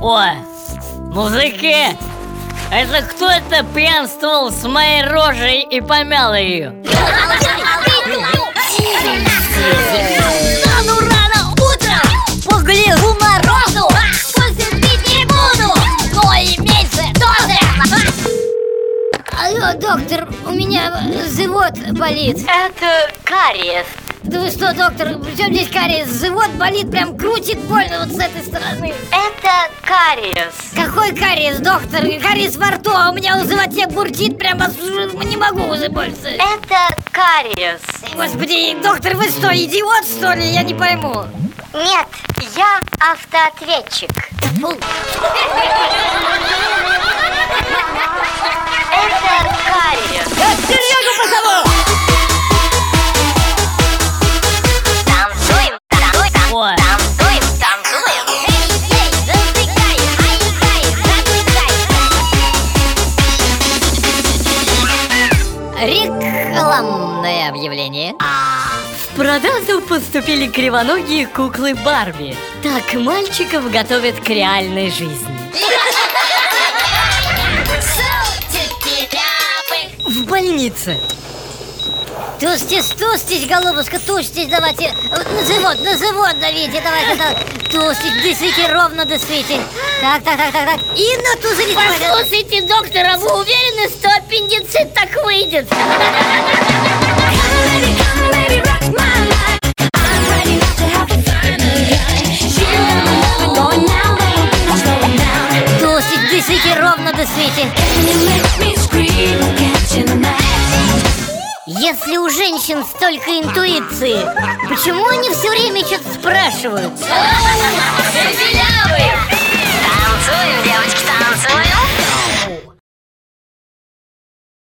Мужики, это кто это пьянствовал с моей рожей и помял ее? Рано, рано, утром Погляжу на розу После пить не буду Но и меньше тоже Алло, доктор, у меня живот болит Это кариес. Да вы что, доктор, при чем здесь кариес? Живот болит, прям крутит больно вот с этой стороны Это кариес. Какой кариес, доктор? Кариес во рту, а у меня в животе бурчит, прямо не могу уже больше Это кариес. Господи, доктор, вы что, идиот, что ли? Я не пойму Нет, я автоответчик. Фу. Рекламное объявление. В продажу поступили кривоногие куклы Барби. Так мальчиков готовят к реальной жизни. В больнице. Тустись, тустись, голубушка, тустись, давайте. На живот, на живот давите, давайте так Тустись, дышите, ровно дышите Так, так, так, так, так. И на тузы Послушайте, доктор, а вы уверены, что аппендицит так выйдет? Тустись, дышите, ровно дышите Если у женщин столько интуиции Почему они все время что-то спрашивают? Белявый!